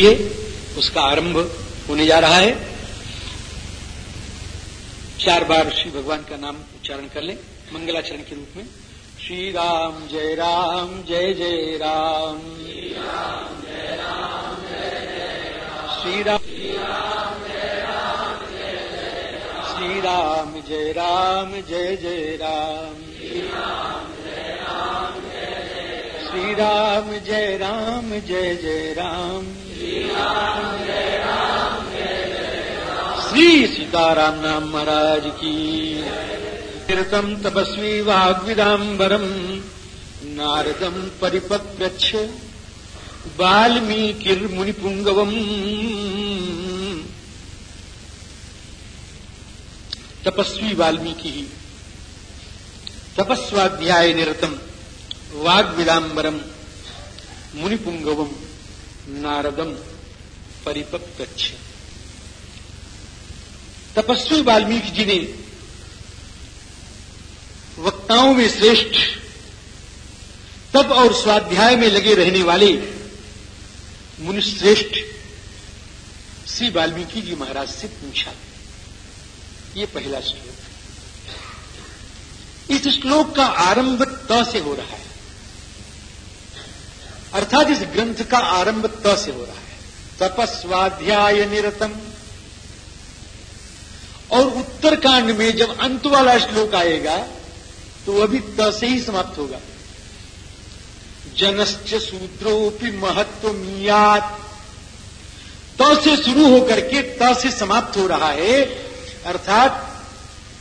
ये उसका आरंभ होने जा रहा है। चार बार श्री भगवान का नाम उच्चारण कर लें, मंगलाचरण के रूप में। श्री राम जय राम जय जय राम। श्री राम जय राम श्री राम जय राम जय जय राम। श्री राम जय राम जय जय राम। श्री सीताराम नाम महाराज की। कीर्तम तपस्वी वाग्विदाम्बरम नारदम परिपप्रच्छ वाल्मीकिर्मुनिपुंगवम तपस्वी वाल्मीकि, तपस्वाध्याय निरतम वाग्विदाम्बरम मुनिपुंगवम नारदम परिपप्रच्छ तपस्वी वाल्मीकि जी ने वक्ताओं में श्रेष्ठ, तप और स्वाध्याय में लगे रहने वाले मुनिश्रेष्ठ श्री वाल्मीकि जी महाराज से पूछा। ये पहला श्लोक। इस श्लोक का आरंभ त से हो रहा है। अर्थात इस ग्रंथ का आरंभ त से हो रहा है। तपस्वाध्याय निरतम और उत्तरकांड में जब अंत वाला श्लोक आएगा तो अभी त से ही समाप्त होगा। जनश्च सूत्रोपि महत्व मियात त से शुरू होकर के त से समाप्त हो रहा है। अर्थात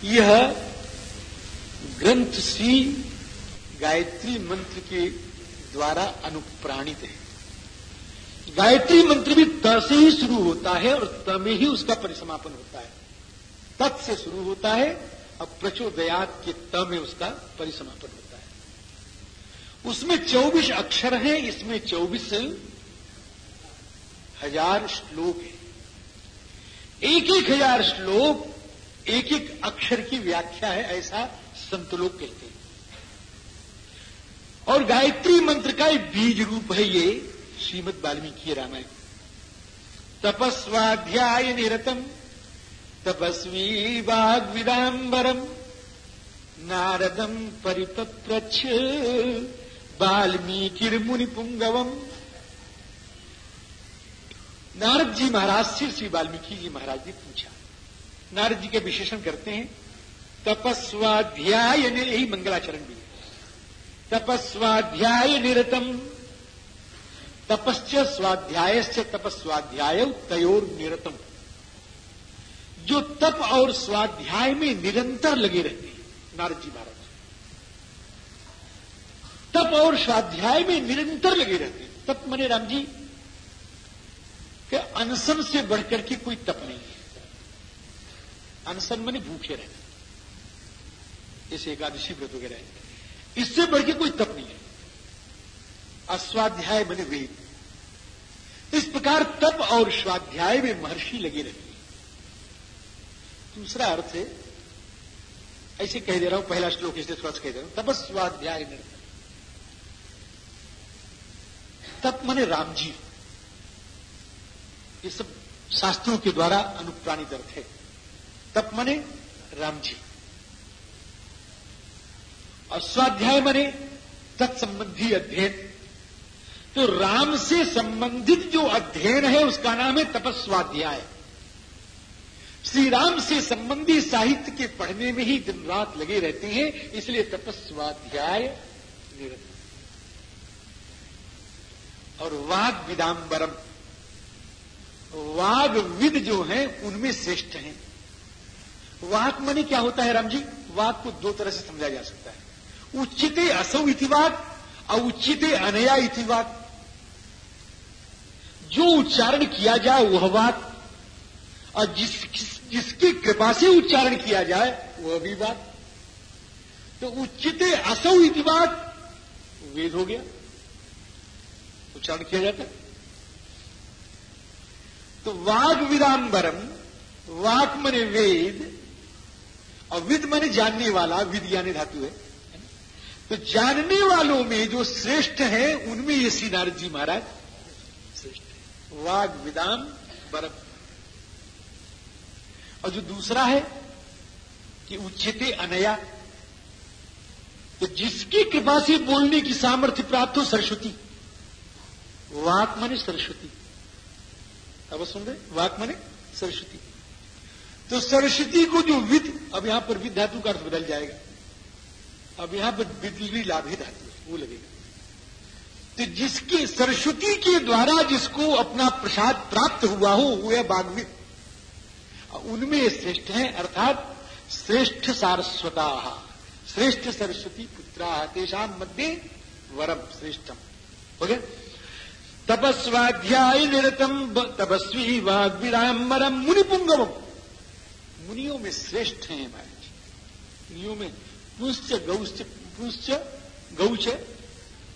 यह ग्रंथ श्री गायत्री मंत्र के द्वारा अनुप्राणित है। गायत्री मंत्र भी त से ही शुरू होता है और त में ही उसका परिसमापन होता है। तत् से शुरू होता है और प्रचोदयात के त में उसका परिसमापन होता है। उसमें 24 अक्षर हैं, इसमें 24 हज़ार श्लोक है। एक एक हज़ार श्लोक एक एक अक्षर की व्याख्या है, ऐसा संत लोग कहते हैं। और गायत्री मंत्र का एक बीज रूप है ये। श्रीमद वाल्मीकि रामायण तपस्वाध्याय निरतम तपस्वी वाग्विदाम्बरम नारदम परिपप्रच्छ वाल्मीकिर्मुनिपुंगवम नारद जी महाराज से श्री वाल्मीकि जी महाराज ने पूछा। नारद जी के विशेषण करते हैं तपस्वाध्याय ने यही मंगलाचरण भी तपस्वाध्याय निरतम तपश्च स्वाध्याय से तपस्वाध्याय तयोर निरतम जो तप और स्वाध्याय में निरंतर लगे रहते हैं, नारद जी महाराज। तप और स्वाध्याय में निरंतर लगे रहते हैं। तप मने राम जी, कि अनशन से बढ़कर के कोई तप नहीं है। अनशन मने भूखे रहना जैसे एकादशी व्रत वगैरह। इससे बढ़ के कोई तप नहीं है। अस्वाध्याय मने वेद इस प्रकार तप और स्वाध्याय में महर्षि लगे रहते हैं। दूसरा अर्थ है, ऐसे कह दे रहा हूँ, पहला श्लोक इसलिए थोड़ा कह दे रहा हूँ, तपस्वाध्याय निर्णय तप मने राम जी ये सब शास्त्रों के द्वारा अनुप्राणित अर्थ है। तप मने राम जी और स्वाध्याय मने तत्संबंधी अध्ययन। तो राम से संबंधित जो अध्ययन है, उसका नाम है तपस्वाध्याय। श्री राम से संबंधी साहित्य के पढ़ने में ही दिन रात लगे रहते हैं, इसलिए तपस्वाध्याय निरंतर और वाग विदाम्बरम। वाग विद जो हैं, उनमें श्रेष्ठ हैं। वाक मनी क्या होता है, राम जी? वाक को दो तरह से समझा जा सकता है। उचित असौ इतिवाद और उचित अनया इतिवाक जो उच्चारण किया जाए वह बात, और जिस जिस, जिसकी कृपा से उच्चारण किया जाए, वह भी बात। तो उच्चिते असौ इतिवाक वेद हो गया। उच्चारण किया जाता है। तो वाग विदाम्बरम, वाक मने वेद, और विद मने जानने वाला, विद यानी धातु है। तो जानने वालों में जो श्रेष्ठ है, उनमें ये श्री नारद जी महाराज वाग विदाम बरफ और जो दूसरा है कि उच्चते अनया। तो जिसकी कृपा से बोलने की सामर्थ्य प्राप्त हो सरस्वती। वाक माने सरस्वती। अब सुन रहे, वाक माने सरस्वती। तो सरस्वती को जो विद, अब यहाँ पर विद धातु का अर्थ बदल जाएगा। अब यहाँ पर विदली लाभे धातु वो लगेगा। तो जिसके सरस्वती के द्वारा जिसको अपना प्रसाद प्राप्त हुआ हो, वो है बागविद उनमें श्रेष्ठ है, अर्थात श्रेष्ठ सारस्वता, श्रेष्ठ सरस्वती पुत्रा, तेषा मध्य वरम श्रेष्ठम। हो गया तपस्वाध्याय निरतम तपस्वी वाग्विरामरम मुनिपुंगवम। मुनियों में श्रेष्ठ हैं, महाराज। मुनियों में पुष्च गौश्च पुष्च गौच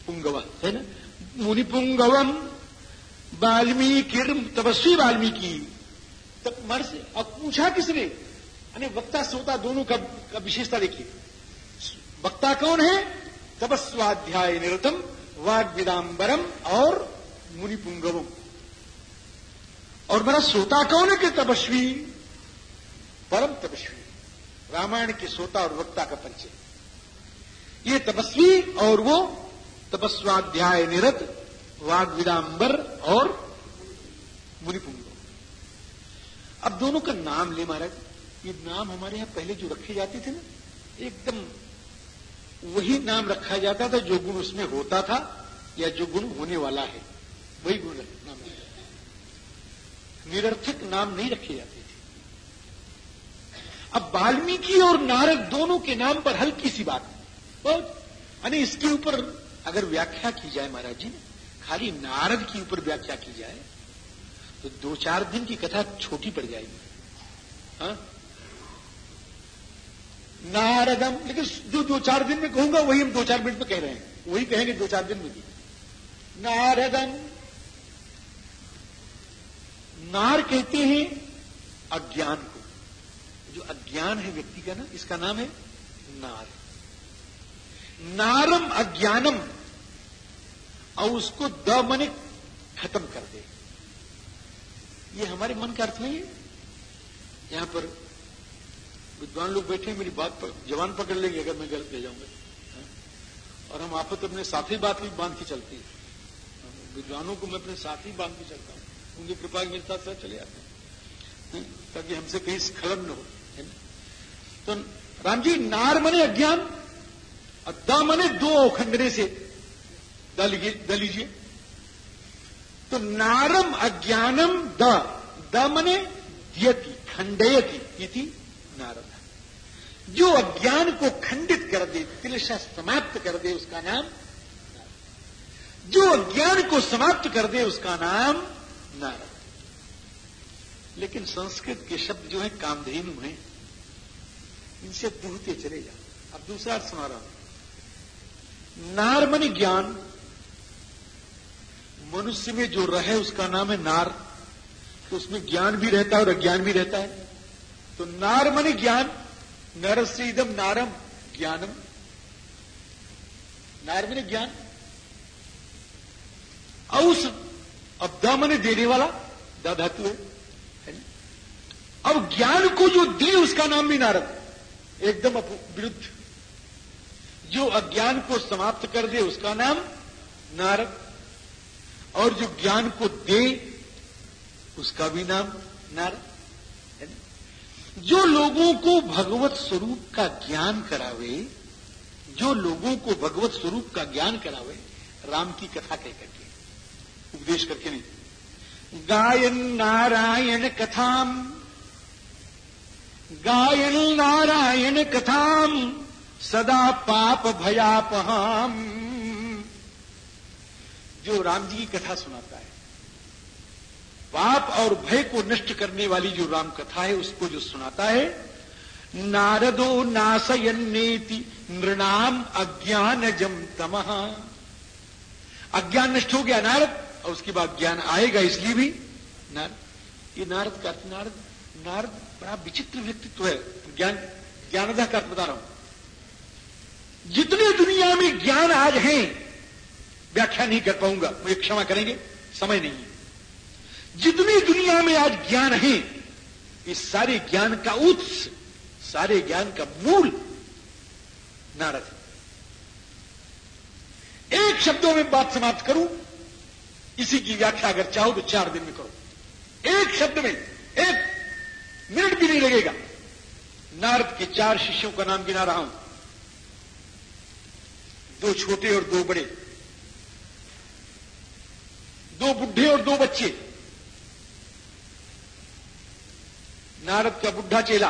पुंगव है ना? मुनिपुंगवम वाल्मीकि तपस्वी वाल्मीकि। तब मर से अब पूछा किसने? यानी वक्ता श्रोता दोनों का, का विशेषता देखिए। वक्ता कौन है? तपस्वाध्याय निरतम वाग विदाम्बरम और मुनि पुंगवम। और मेरा श्रोता कौन है कि तपस्वी? परम तपस्वी। रामायण के श्रोता और वक्ता का परिचय। ये तपस्वी और वो तपस्वाध्याय निरत वाग विदाम्बर और मुनिपुंग। अब दोनों का नाम ले महाराज, ये नाम हमारे यहाँ पहले जो रखे जाते थे ना, एकदम वही नाम रखा जाता था जो गुण उसमें होता था या जो गुण होने वाला है। वही गुण नाम निरर्थक नाम नहीं रखे जाते थे। अब वाल्मीकि और नारद दोनों के नाम पर हल्की सी बात। बहुत यानी इसके ऊपर अगर व्याख्या की जाए महाराज जी, खाली नारद के ऊपर व्याख्या की जाए तो दो चार दिन की कथा छोटी पड़ जाएगी। हा? नारदम, लेकिन जो दो चार दिन में कहूँगा, वही हम दो चार मिनट में कह रहे हैं। वही कहेंगे दो चार दिन में भी। नारदम, नार कहते हैं अज्ञान को। जो अज्ञान है व्यक्ति का ना, इसका नाम है नार। नारम अज्ञानम, और उसको द मने खत्म कर दे। ये हमारे मन का अर्थ नहीं है। यहाँ पर विद्वान लोग बैठे हैं, मेरी बात पर जवान पकड़ लेंगे, अगर मैं गलत ले जाऊँगा। हाँ? और हम आपस अपने साथी बात भी बाँध के चलती है। विद्वानों को मैं अपने साथ ही बाँध के चलता हूँ। उनकी कृपा मेरे साथ साथ चले आते हैं। हाँ? ताकि हमसे कहीं स्खलन न हो। है ना? तो राम जी, नार मने अज्ञान और द मने दो खंडने से लीजिए। तो नारम अज्ञानम द द मने दियति खंडयति, इति नारद। जो अज्ञान को खंडित कर दे, तिलशा समाप्त कर दे, उसका नाम जो अज्ञान को समाप्त कर दे, उसका नाम नारद। लेकिन संस्कृत के शब्द जो है, कामधेनु हैं। इनसे दूहते चले जाओ। अब दूसरा अर्थ सुना रहा हूँ। नारमणि ज्ञान। मनुष्य में जो रहे उसका नाम है नार। तो उसमें ज्ञान भी रहता है और अज्ञान भी रहता है। तो नार मने ज्ञान। नर से इदम नारम ज्ञानम। नार मने ज्ञान। औस अब द मने देने वाला द धातु है। अब ज्ञान को जो दे, उसका नाम भी नारद। एकदम विरुद्ध। जो अज्ञान को समाप्त कर दे, उसका नाम नारद। और जो ज्ञान को दे, उसका भी नाम नार है ना? जो लोगों को भगवत स्वरूप का ज्ञान करावे, जो लोगों को भगवत स्वरूप का ज्ञान करावे, राम की कथा कह करके। उपदेश करके नहीं। गायन नारायण कथाम, गायन नारायण कथाम। सदा पाप भयापहाम। जो राम जी की कथा सुनाता है, पाप और भय को नष्ट करने वाली जो राम कथा है, उसको जो सुनाता है, नारदो नासयन्नेति नृणाम अज्ञान जम तमह अज्ञान नष्ट हो गया नारद, और उसके बाद ज्ञान आएगा इसलिए भी नारद। ये नारद का नारद नारद बड़ा विचित्र व्यक्तित्व है। ज्ञान ज्ञानदा का बता रहा हूँ। जितने दुनिया में ज्ञान आज हैं, व्याख्या नहीं कर पाऊँगा। मुझे क्षमा करेंगे, समय नहीं है। जितनी दुनिया में आज ज्ञान है, इस सारे ज्ञान का उत्स सारे ज्ञान का मूल नारद एक शब्दों में बात समाप्त करूँ, इसी की व्याख्या अगर चाहो तो चार दिन में करो। एक शब्द में, एक मिनट भी नहीं लगेगा। नारद के चार शिष्यों का नाम गिना रहा हूँ। दो छोटे और दो बड़े, दो बुढ़े और दो बच्चे। नारद का बुढ़ा चेला।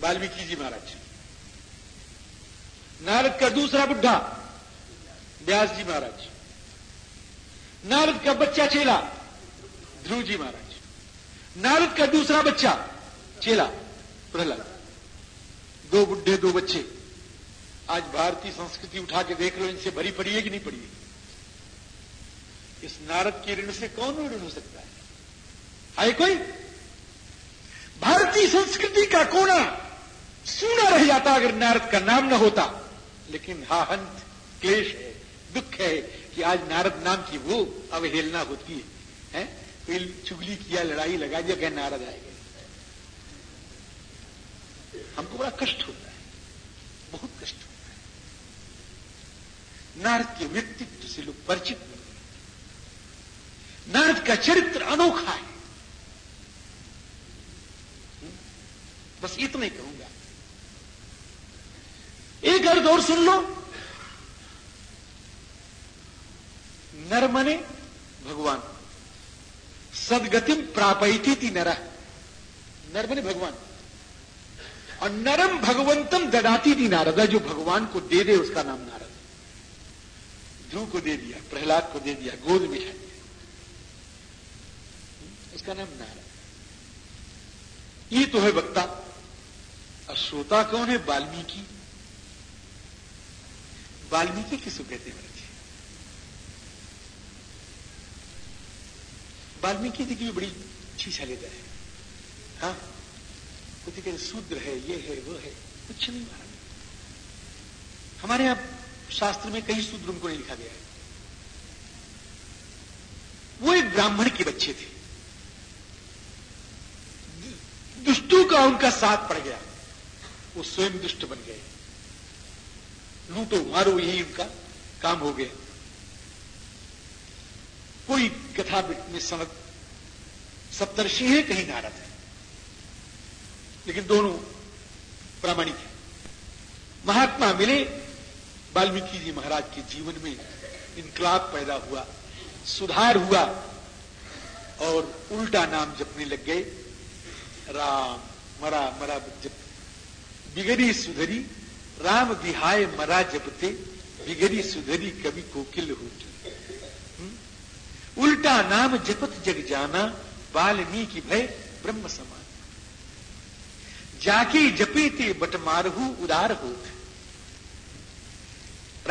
वाल्मीकि जी महाराज। नारद का दूसरा बुढ़ा, व्यास जी महाराज। नारद का बच्चा चेला, ध्रुव जी महाराज। नारद का दूसरा बच्चा चेला, प्रहलाद। दो बुढ़े, दो बच्चे। आज भारतीय संस्कृति उठा के देख लो इनसे भरी पड़ी है कि नहीं पड़ी है? इस नारद के ऋण से कौन ऋण हो सकता है? आए कोई? भारतीय संस्कृति का कोना सूना रह जाता अगर नारद का नाम न होता। लेकिन हा हंत क्लेश है दुख है कि आज नारद नाम की वो अवहेलना होती है, है? कोई चुगली किया लड़ाई लगा दिया क्या नारद आएगा? हमको बड़ा कष्ट होता है बहुत कष्ट नारद के व्यक्तित्व से लोग परिचित नहीं नारद का चरित्र अनोखा है। बस इतना ही कहूँगा। एक अर्थ और सुन लो। नर मने भगवान। सदगतिम प्रापैती थी नर। नर मने भगवान। और नरम भगवंतम ददाती थी नारदा जो भगवान को दे दे, उसका नाम नारद। ध्रुव को दे दिया, प्रहलाद को दे दिया, गोद में है। उसका नाम नारद ये तो है वक्ता। और श्रोता कौन है? वाल्मीकि। वाल्मीकि किसको कहते हैं वाल्मीकि जी की भी बड़ी अच्छी शैलेदर है। हाँ? कुछ कहते शूद्र है, ये है, वो है। कुछ नहीं, महाराज। हमारे यहाँ शास्त्र में कई शूद्र उनको नहीं लिखा गया है। वो एक ब्राह्मण के बच्चे थे। दुष्टों का उनका साथ पड़ गया। वो स्वयं दुष्ट बन गए। लूटो मारो यही उनका काम हो गया। कोई कथा में समझ सप्तर्षि है, कहीं नारद है। लेकिन दोनों प्रामाणिक है। महात्मा मिले वाल्मीकि जी महाराज के जीवन में इनकलाब पैदा हुआ, सुधार हुआ और उल्टा नाम जपने लग गए। राम मरा मरा जप, बिगड़ी सुधरी, राम बिहाय मरा जपते, बिगड़ी सुधरी कभी कोकिल होती। उल्टा नाम जपत जग जाना, वाल्मीकि भय ब्रह्म समान। जाके जपे ते बट मारहू उदार होत।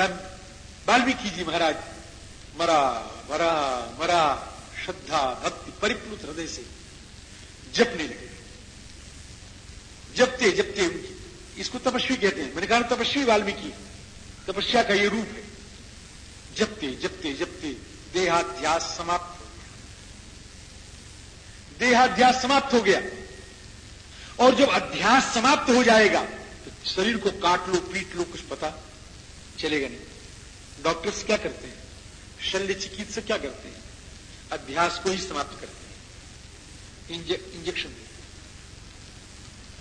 वाल्मीकि जी महाराज, मरा मरा मरा, श्रद्धा, भक्ति परिप्लुत हृदय से जपने लगे। जपते जपते उनकी। इसको तपस्वी कहते हैं। मैंने कहा, तपस्वी वाल्मीकि, तपस्या का ये रूप है। जपते जपते जपते, देहाध्यास समाप्त हो गया। देहाध्यास समाप्त हो गया। और जब अध्यास समाप्त हो जाएगा तो शरीर को काट लो, पीट लो, कुछ पता चलेगा नहीं। डॉक्टर्स क्या करते हैं? शल्य चिकित्सक क्या करते हैं? अध्यास को ही समाप्त करते हैं। इंजे, इंजेक्शन देते हैं।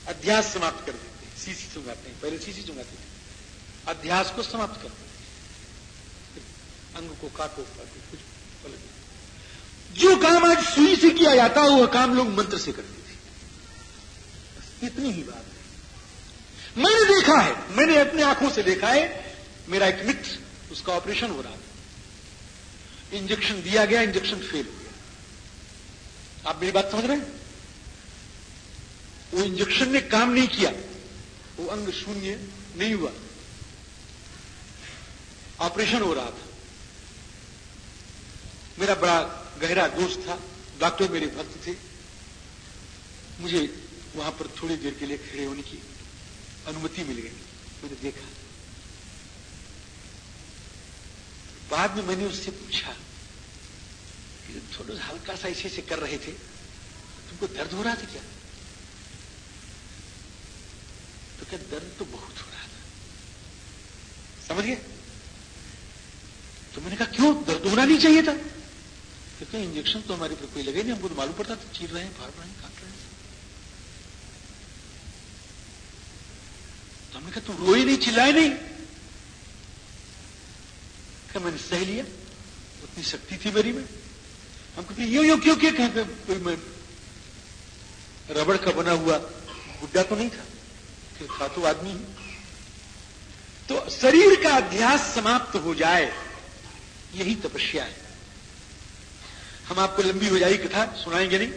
अध्यास समाप्त कर देते हैं। सीसी चुंगाते हैं। पहले सीसी चुंगाते हैं अध्यास को समाप्त कर देते अंग को काटो काटो कुछ जो काम आज सुई से किया जाता है वह काम लोग मंत्र से करते थे। इतनी ही बात है। मैंने देखा है मैंने अपने आँखों से देखा है मेरा एक मित्र, उसका ऑपरेशन हो रहा था इंजेक्शन दिया गया, इंजेक्शन फेल हो गया। आप मेरी बात समझ रहे हैं? वो इंजेक्शन ने काम नहीं किया। वो अंग शून्य नहीं हुआ। ऑपरेशन हो रहा था। मेरा बड़ा गहरा दोस्त था। डॉक्टर मेरे भक्त थे। मुझे वहाँ पर थोड़ी देर के लिए खड़े होने की अनुमति मिल गई। मैंने देखा। बाद में मैंने उससे पूछा कि थोड़ा हल्का सा ऐसे से कर रहे थे तुमको दर्द हो रहा था क्या? तो क्या दर्द तो बहुत हो रहा था। समझिए तो मैंने कहा, क्यों? दर्द होना नहीं चाहिए था? क्योंकि इंजेक्शन तो हमारे पर कोई लगे नहीं, हमको तो मालूम पड़ता था, चीर रहे हैं, फाड़ रहे हैं, काट रहे हैं। तो हमने कहा, तुम रोए नहीं, चिल्लाए नहीं? क्या मैंने सह लिया। उतनी शक्ति थी मेरी में। हम कहते यो यो, क्यों क्यों कहते कोई मैं रबड़ का बना हुआ गुड्डा तो नहीं था। था तो आदमी तो शरीर का अध्यास समाप्त हो जाए, यही तपस्या है। हम आपको लंबी हो जाएगी कथा, सुनाएँगे नहीं।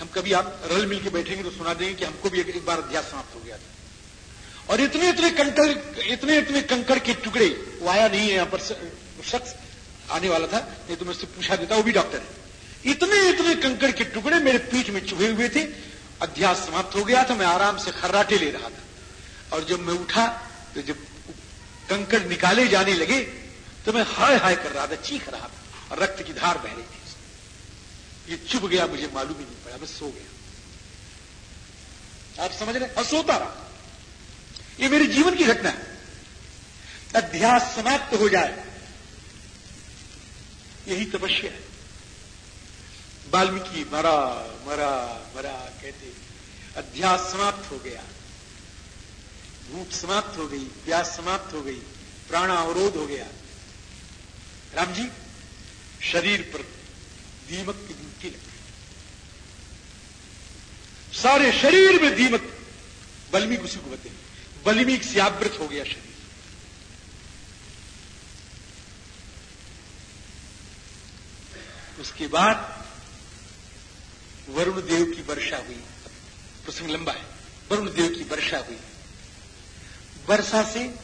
हम कभी आप रल मिल के बैठेंगे तो सुना देंगे कि हमको भी एक बार अध्यास समाप्त हो गया था। और इतने इतने कंकड़ इतने इतने कंकड़ के टुकड़े, वो आया नहीं है यहाँ पर शख्स आने वाला था, नहीं तो मैं उससे पूछा देता, वो भी डॉक्टर है। इतने इतने कंकड़ के टुकड़े मेरे पीठ में चुभे हुए थे, अध्यास समाप्त हो गया था, मैं आराम से खर्राटे ले रहा था। और जब मैं उठा तो जब कंकड़ निकाले जाने लगे तो मैं हाय हाय कर रहा था, चीख रहा था, और रक्त की धार बह रही थी। ये चुभ गया, मुझे मालूम ही नहीं पड़ा, मैं सो गया। आप समझ रहे और सोता रहा। ये मेरे जीवन की घटना है। अध्यास समाप्त हो जाए यही तपस्या है। वाल्मीकि मरा मरा मरा कहते, अध्यास समाप्त हो गया। भूख समाप्त हो गई, प्यास समाप्त हो गई, प्राण अवरोध हो गया। राम जी शरीर पर दीमक की ड्यूटी लग। सारे शरीर में दीमक, बल्मीक उसी को बताते बल्मीक से आवृत हो गया शरीर। उसके बाद वरुण देव की वर्षा हुई। प्रसंग लंबा है। वरुण देव की वर्षा हुई। वर्षा से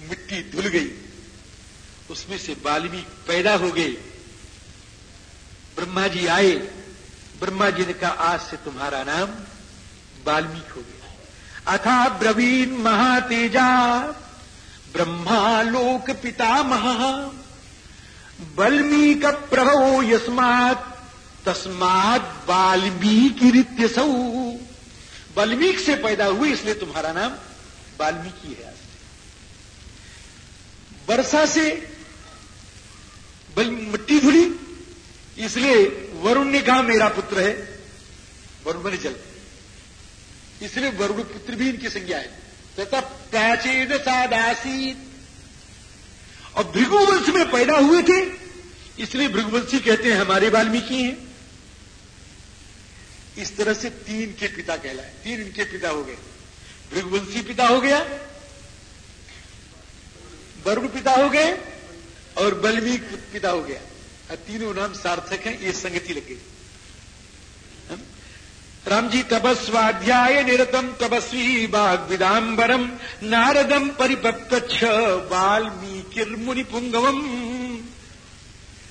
मिट्टी धुल गई। उसमें से बाल्मीक पैदा हो गए ब्रह्मा जी आए। ब्रह्मा जी ने कहा, आज से तुम्हारा नाम वाल्मीक हो गया अथा ब्रवीण महातेजा ब्रह्मा लोक पितामह। बल्मीक प्रभो यस्मात, तस्मात वाल्मीकि रित्य सौ वाल्मीक से पैदा हुए, इसलिए तुम्हारा नाम वाल्मीकि है। आज वर्षा से मिट्टी धुली, इसलिए वरुण ने कहा, मेरा पुत्र है। वरुण बने जल। इसलिए वरुण पुत्र भी इनकी संज्ञा है। तथा प्राचीन सादासीत और भृगुवंश में पैदा हुए थे। इसलिए भृगुवंशी कहते हैं, हमारे वाल्मीकि हैं। इस तरह से तीन के पिता कहलाए। तीन इनके पिता हो गए। भृगुवंशी पिता हो गया, वरुण पिता हो गए, और बल्मीक पिता हो गया। तीनों नाम सार्थक हैं, ये संगति लग गई। राम जी तपस्वाध्याय निरतम तपस्वी बाग विदाम्बरम नारदम परिपक्ष वाल्मीकि पुंगवम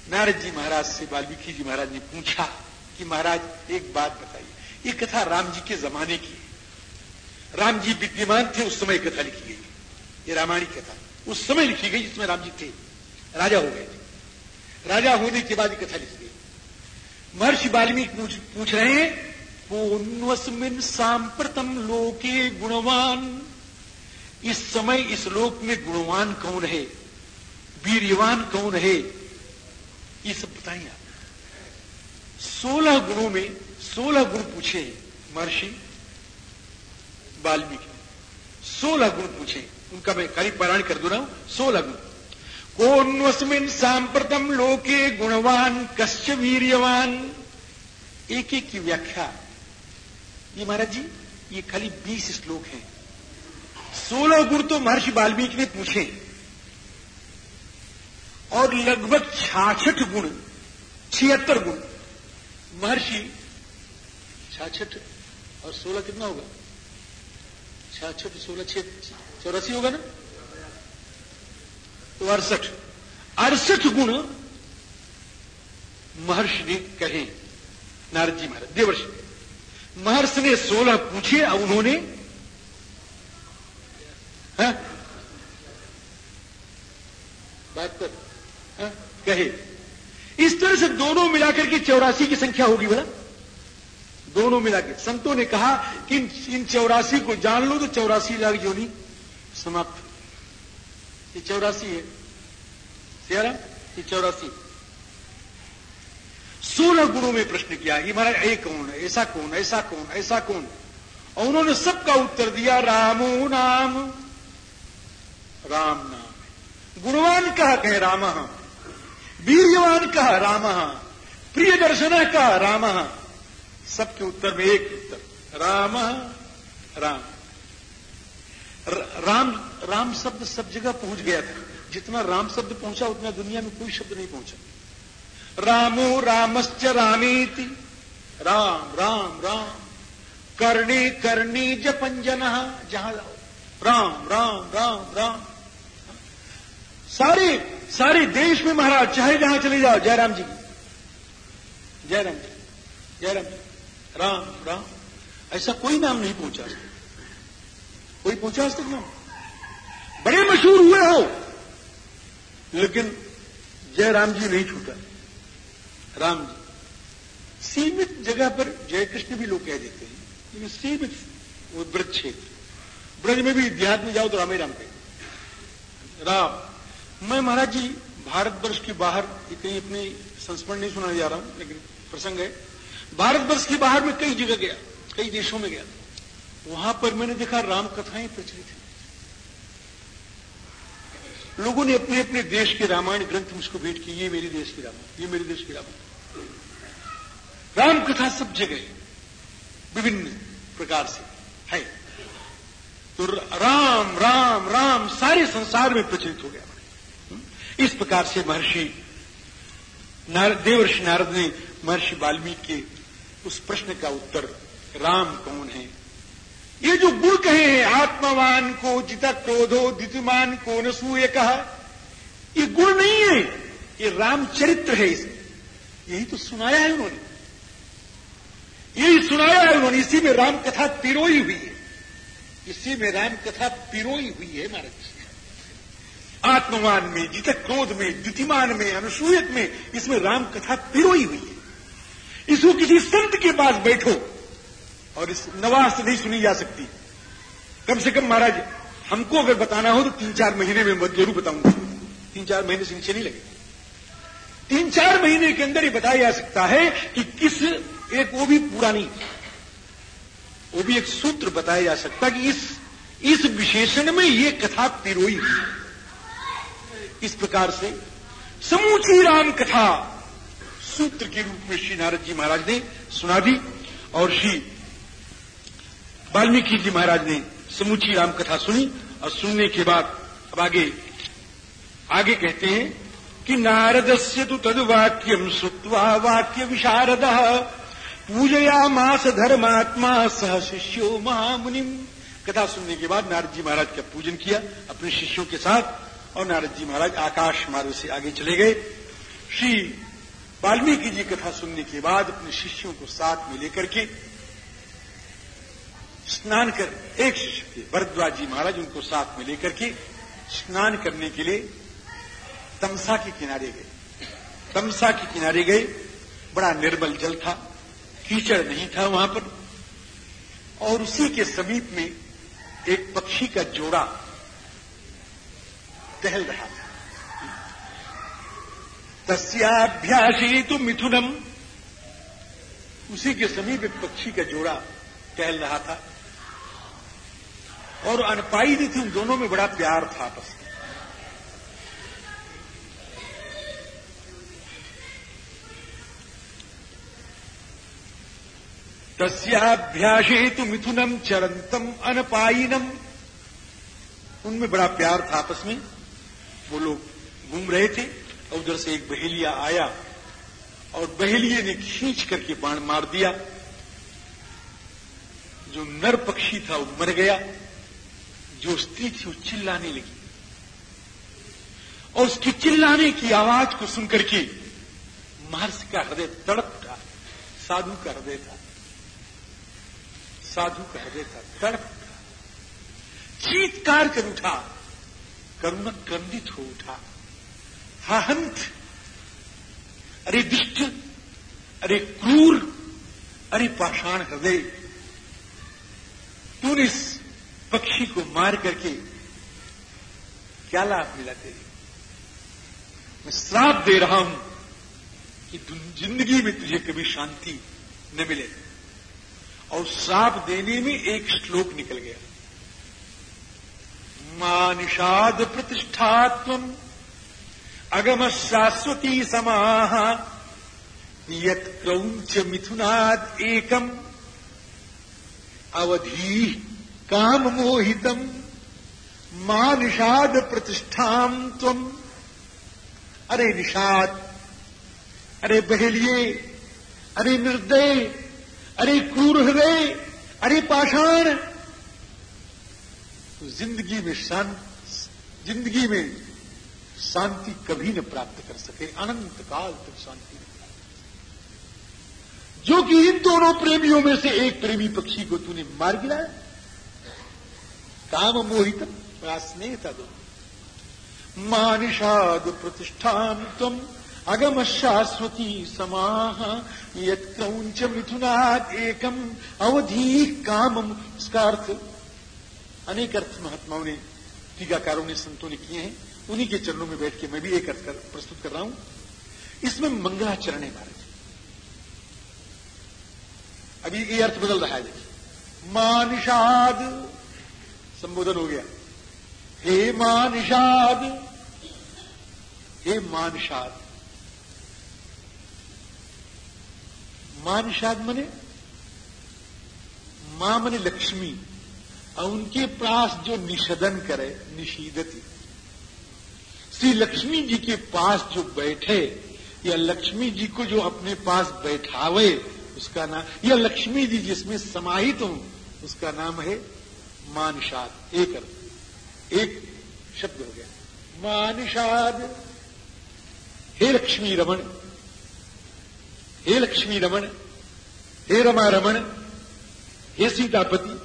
नारद जी महाराज से वाल्मीकि जी महाराज ने पूछा कि महाराज, एक बात बताइए, ये कथा राम जी के जमाने की है। राम जी विद्यमान थे, उस समय कथा लिखी गई। ये रामायणी कथा। उस समय लिखी गई जिसमें राम जी थे। राजा हो गए थे। राजा होने के बाद कथा लिखी गई। महर्षि वाल्मीकि पूछ रहे हैं पूर्णवस्मिन सांप्रतम लोके गुणवान। इस समय इस लोक में गुणवान कौन है? वीरवान कौन है? ये सब बताइए आप। सोलह गुणों में सोलह गुण पूछे महर्षि, वाल्मीकि। सोलह गुण पूछे। उनका मैं करीब पारायण कर दू रहा हूँ सोलह गुण। कोन्वस्मिन सांप्रतम लोके गुणवान, कश्च वीरवान एक एक की व्याख्या। ये महाराज जी, ये खाली बीस श्लोक हैं। सोलह गुण तो महर्षि वाल्मीकि ने पूछे। और लगभग छाछठ गुण, छिहत्तर गुण। महर्षि, छाछठ और सोलह कितना होगा? छाछठ, सोलह, छह, चौरासी होगा ना? तो अड़सठ। अड़सठ गुण महर्षि ने कहे, नारद जी महाराज, देवर्षि। महर्षि ने सोलह पूछे अब उन्होंने हाँ? बात कर हाँ? कहे। इस तरह से दोनों मिलाकर के चौरासी की संख्या होगी बोला दोनों मिलाकर। संतों ने कहा कि इन इन चौरासी को जान लो तो चौरासी लाख जोनी समाप्त। ये चौरासी है। सियारा ये चौरासी। सोलह गुणों में प्रश्न किया, ये महाराज, ये कौन है? ऐसा कौन ऐसा कौन ऐसा कौन और उन्होंने सबका उत्तर दिया, रामो नाम। राम नाम। गुणवान कहा, कहे राम वीरवान कहा, राम प्रिय दर्शन कहा, राम सबके उत्तर में एक उत्तर, राम राम। राम राम शब्द सब जगह पहुँच गया था। जितना राम शब्द पहुँचा, उतना दुनिया में कोई शब्द नहीं पहुँचा। रामो रामश्च रामीति। राम राम राम। करणी करणी जपंजन। जहाँ जाओ। राम राम राम राम। सारे सारे देश में महाराज, चाहे जहाँ चले जाओ, जयराम जी। जयराम जी जयराम जी। राम राम। ऐसा कोई नाम नहीं पहुँचा कोई पहुँचा आज तक नाम? बड़े मशहूर हुए हो। लेकिन जयराम जी नहीं छूटा। राम जी, सीमित जगह पर जय कृष्ण भी लोग कह देते हैं लेकिन सीमित वो ब्रज क्षेत्र। ब्रज में भी देहात में जाओ तो रामे राम कहे राम, मैं महाराज जी, भारतवर्ष के बाहर कहीं अपने संस्मरण नहीं सुनाने जा रहा हूँ, लेकिन प्रसंग है। भारतवर्ष के बाहर में कई जगह गया, कई देशों में गया। वहाँ पर मैंने देखा राम कथाएँ प्रचलित हैं। लोगों ने अपने अपने देश के रामायण ग्रंथ मुझको भेंट की, ये मेरे देश की रामायण, ये मेरे देश की रामायण। राम कथा सब जगह विभिन्न प्रकार से है। तो राम राम राम सारे संसार में प्रचलित हो गया। इस प्रकार से महर्षि देवर्षि नारद ने महर्षि वाल्मीकि के उस प्रश्न का उत्तर, राम कौन है? ये जो गुण कहे हैं, आत्मवान को जिता क्रोधो, दितिमान को नसूय कहा, ये गुण नहीं है, ये रामचरित्र है इसमें। यही तो सुनाया है उन्होंने। यही सुनाया है उन्होंने, इसी में राम कथा पिरोई हुई है। इसी में राम कथा पिरोई हुई है, महाराज आत्मवान में जित क्रोध में द्युतिमान में, अनुसूयक में, इसमें राम कथा पिरोई हुई है। इसको किसी संत के पास बैठो और इस नवाज़ से नहीं सुनी जा सकती। कम से कम महाराज, हमको अगर बताना हो तो तीन चार महीने में ज़रूर बताऊँगा। तीन चार महीने से नीचे नहीं लगे तीन चार महीने के अंदर ही बताया जा सकता है कि किस, एक वो भी पूरा नहीं वो भी एक सूत्र बताया जा सकता कि इस इस विशेषण में ये कथा पिरोई इस प्रकार से? समूची राम कथा, सूत्र के रूप में श्री नारद जी महाराज ने सुना दी और श्री वाल्मीकि जी महाराज ने समूची राम कथा सुनी और सुनने के बाद अब आगे आगे कहते हैं कि नारद से तो तद वाक्यम श्रुवा वाक्य विशारद। पूजया मास धर्मात्मा सह शिष्यो महामुनिम कथा सुनने के बाद नारद जी महाराज का पूजन किया अपने शिष्यों के साथ और नारद जी महाराज आकाश मार्ग से आगे चले गए। श्री वाल्मीकि जी कथा सुनने के बाद अपने शिष्यों को साथ में लेकर के स्नान कर, एक शिष्य थे भरद्वाज जी महाराज उनको साथ में लेकर के स्नान करने के लिए तमसा के किनारे गए। तमसा के किनारे गए, बड़ा निर्मल जल था, कीचड़ नहीं था वहाँ पर। और उसी के समीप में एक पक्षी का जोड़ा टहल रहा था। तस्याभ्यासी तो मिथुनम। उसी के समीप एक पक्षी का जोड़ा टहल रहा था। और अनपाई थी, उन दोनों में बड़ा प्यार था आपस में तस्याभ्यासेतु मिथुनम चरंतम अनपाइनम उनमें बड़ा प्यार था आपस में। वो लोग घूम रहे थे और उधर से एक बहेलिया आया और बहेलिए ने खींच करके बाण मार दिया। जो नर पक्षी था, वो मर गया। जो स्त्री थी वो चिल्लाने लगी। और उसकी चिल्लाने की आवाज़ को सुनकर के महर्षि का हृदय तड़प था साधु का हृदय था। साधु का हृदय था तड़प चीतकार कर उठा करुण क्रंदित हो उठा। हा हंत अरे दुष्ट, अरे क्रूर, अरे पाषाण हृदय, तूने पक्षी को मार करके क्या लाभ मिला तेरे मैं श्राप दे रहा हूँ कि ज़िंदगी में तुझे कभी शांति न मिले। और श्राप देने में एक श्लोक निकल गया। मानिषाद प्रतिष्ठात्व अगम शाश्वती समाह यत मिथुनाद एकम। अवधि काम मोहितम, माँ निषाद प्रतिष्ठाम तुम अरे निषाद, अरे बहेलिए, अरे निर्दय, अरे क्रूर हृदय, अरे पाषाण। तो ज़िंदगी में शांत, ज़िंदगी में शांति कभी न प्राप्त कर सके, अनंत काल तक शांति जो कि इन दोनों प्रेमियों में से एक प्रेमी पक्षी को तूने मार गिराया काम मोहित बड़ा स्नेह था दो मानिषाद प्रतिष्ठान तम अगम शाश्वती समाह यद क्रौच मिथुनाद एकम अवधि काम इसका अर्थ अनेक अर्थ महात्माओं ने टीकाकारों ने संतों ने किए हैं। उन्हीं के चरणों में बैठ के मैं भी एक अर्थ कर, प्रस्तुत कर रहा हूँ। इसमें मंगलाचरण है महाराज अभी ये अर्थ बदल रहा है देखिए। माँ निषाद संबोधन हो गया। हे माँ निषाद हे माँ निषाद माँ निषाद मने, माँ मने लक्ष्मी, और उनके पास जो निषदन करे निषीदती श्री लक्ष्मी जी के पास जो बैठे, या लक्ष्मी जी को जो अपने पास बैठावे, उसका नाम या लक्ष्मी जी जिसमें समाहित हूँ, उसका नाम है मानिषाद, एक अर्थ। एक शब्द हो गया। मानिषाद, हे लक्ष्मी रमण, हे लक्ष्मी रमण, हे रमा रमण, हे सीतापति,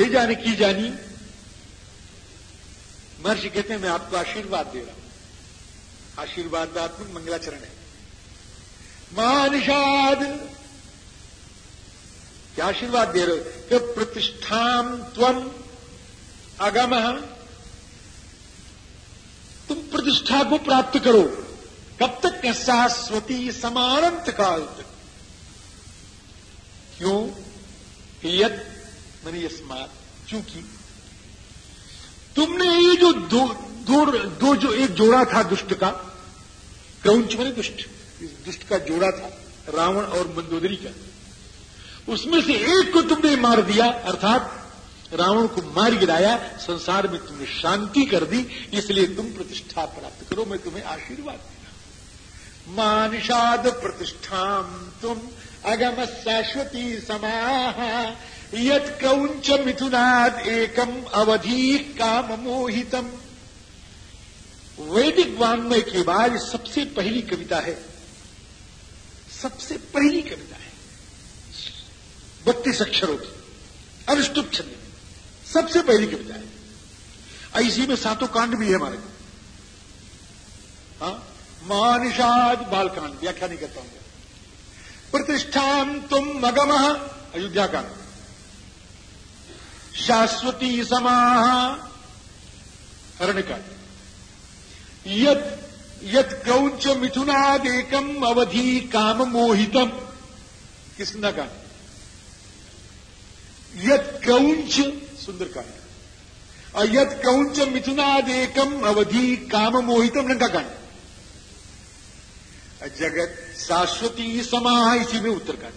हे जाने की जानी। महर्षि कहते हैं, मैं आपको आशीर्वाद दे रहा हूँ। आशीर्वाद आशीर्वादात्मक मंगलाचरण है। मानिषाद क्या आशीर्वाद दे रहे हो? कि प्रतिष्ठाम त्वम अगम तुम प्रतिष्ठा को प्राप्त करो। कब तक शाश्वती समानंत काल तक? क्यों? यद मैंने स्मार चूँकि तुमने ये जो दो दो, दो जो एक जोड़ा था दुष्ट का क्रौंच मैंने दुष्ट इस दुष्ट का जोड़ा था रावण और मंदोदरी का। उसमें से एक को तुमने मार दिया, अर्थात रावण को मार गिराया, संसार में तुमने शांति कर दी, इसलिए तुम प्रतिष्ठा प्राप्त करो, मैं तुम्हें आशीर्वाद देना मानिषाद प्रतिष्ठा तुम अगम शाश्वती समाह यद क्रौंच मिथुनाद एकम अवधि काम मोहितम वैदिक वांग्मय के बाद सबसे पहली कविता है। सबसे पहली कविता है। बत्तीस अक्षरों की, अनुष्टुप छंद सबसे पहली कविता है इसी में सातों कांड भी है हमारे हाँ? मानिषाद बालकांड, व्याख्या नहीं करता हूँ। प्रतिष्ठान तुम मगम, अयोध्या कांड शाश्वती समाह का यद यद क्रौच मिथुनादेकम, अवधि काम मोहितम किसना का यद क्रौच सुंदरकांड यद क्रौच मिथुनादेकम अवधि काम मोहितम लंकाकांड जगत शाश्वती समाह इसी में उत्तरकांड।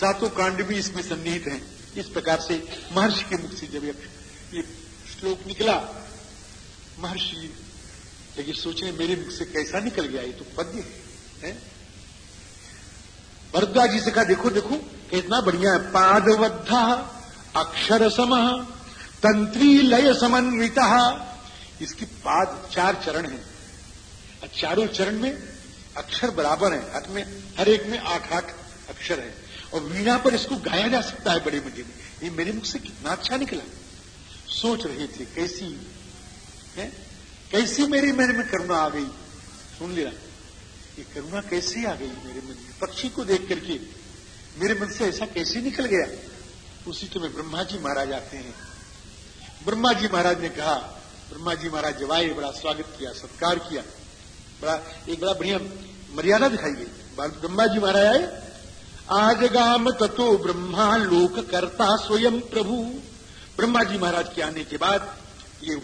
सातों कांड भी इसमें सन्निहित हैं। इस प्रकार से महर्षि के मुख से जब ये श्लोक निकला महर्षि लेकिन सोचे मेरे मुख से कैसा निकल गया? ये तो पद्य है, है, भरद्वाज जी से कहा, देखो देखो कितना बढ़िया है। पादवद्धा अक्षर सम तंत्री लय समन्विता इसकी पाद चार चरण है। चारों चरण में अक्षर बराबर है। हर में, हर एक में आठ आठ अक्षर है। और वीणा पर इसको गाया जा सकता है बड़े मज़े में। ये मेरे मुख से कितना अच्छा निकला। सोच रहे थे, कैसी, है? कैसी मेरी मेरे में करुणा आ गई? सुन लिया। ये करुणा कैसे आ गई मेरे मन में? पक्षी को देख करके मेरे मन से ऐसा कैसे निकल गया? उसी तो ब्रह्मा जी महाराज आते हैं। ब्रह्मा जी महाराज ने कहा ब्रह्मा जी महाराज जब आए बड़ा स्वागत किया, सत्कार किया। बड़ा, एक बड़ा बढ़िया मर्यादा दिखाई गई ब्रह्मा जी महाराज आए। आज गाम ततो ब्रह्मा लोक करता स्वयं प्रभु। ब्रह्मा जी महाराज के आने के बाद ये